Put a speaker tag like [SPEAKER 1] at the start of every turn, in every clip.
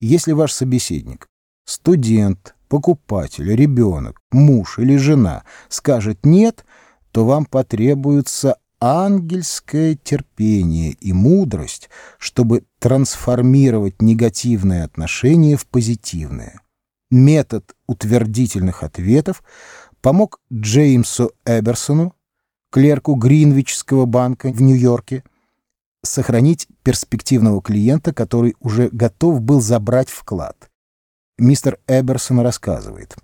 [SPEAKER 1] Если ваш собеседник — студент, покупатель, ребенок, муж или жена — скажет «нет», то вам потребуется ангельское терпение и мудрость, чтобы трансформировать негативное отношение в позитивное. Метод утвердительных ответов помог Джеймсу Эберсону, клерку Гринвичского банка в Нью-Йорке, сохранить перспективного клиента, который уже готов был забрать вклад. Мистер Эберсон рассказывает.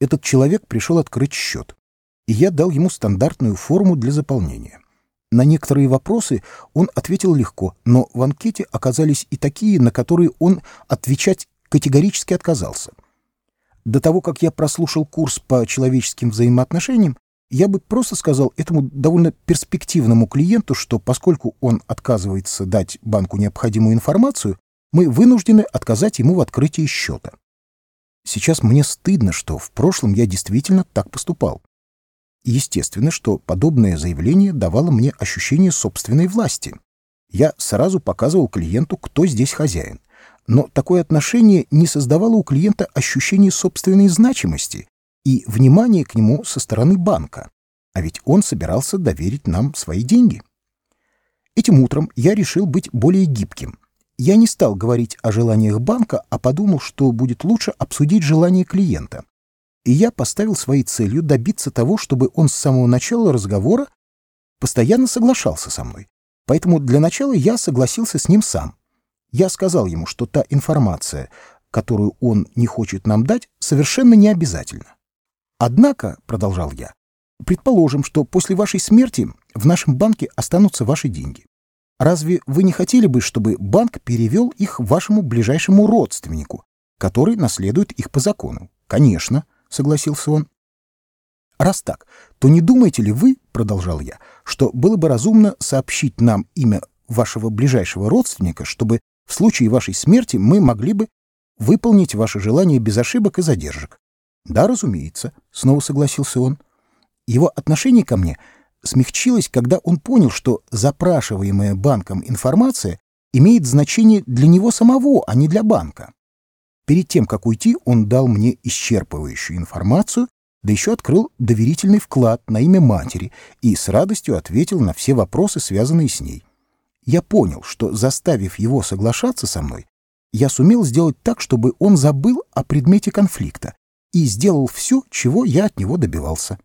[SPEAKER 1] Этот человек пришел открыть счет и я дал ему стандартную форму для заполнения. На некоторые вопросы он ответил легко, но в анкете оказались и такие, на которые он отвечать категорически отказался. До того, как я прослушал курс по человеческим взаимоотношениям, я бы просто сказал этому довольно перспективному клиенту, что поскольку он отказывается дать банку необходимую информацию, мы вынуждены отказать ему в открытии счета. Сейчас мне стыдно, что в прошлом я действительно так поступал. Естественно, что подобное заявление давало мне ощущение собственной власти. Я сразу показывал клиенту, кто здесь хозяин. Но такое отношение не создавало у клиента ощущения собственной значимости и внимания к нему со стороны банка. А ведь он собирался доверить нам свои деньги. Этим утром я решил быть более гибким. Я не стал говорить о желаниях банка, а подумал, что будет лучше обсудить желания клиента и я поставил своей целью добиться того, чтобы он с самого начала разговора постоянно соглашался со мной. Поэтому для начала я согласился с ним сам. Я сказал ему, что та информация, которую он не хочет нам дать, совершенно не обязательна. Однако, — продолжал я, — предположим, что после вашей смерти в нашем банке останутся ваши деньги. Разве вы не хотели бы, чтобы банк перевел их вашему ближайшему родственнику, который наследует их по закону? Конечно согласился он. «Раз так, то не думаете ли вы, — продолжал я, — что было бы разумно сообщить нам имя вашего ближайшего родственника, чтобы в случае вашей смерти мы могли бы выполнить ваше желание без ошибок и задержек?» «Да, разумеется», — снова согласился он. Его отношение ко мне смягчилось, когда он понял, что запрашиваемая банком информация имеет значение для него самого, а не для банка. Перед тем, как уйти, он дал мне исчерпывающую информацию, да еще открыл доверительный вклад на имя матери и с радостью ответил на все вопросы, связанные с ней. Я понял, что, заставив его соглашаться со мной, я сумел сделать так, чтобы он забыл о предмете конфликта и сделал все, чего я от него добивался.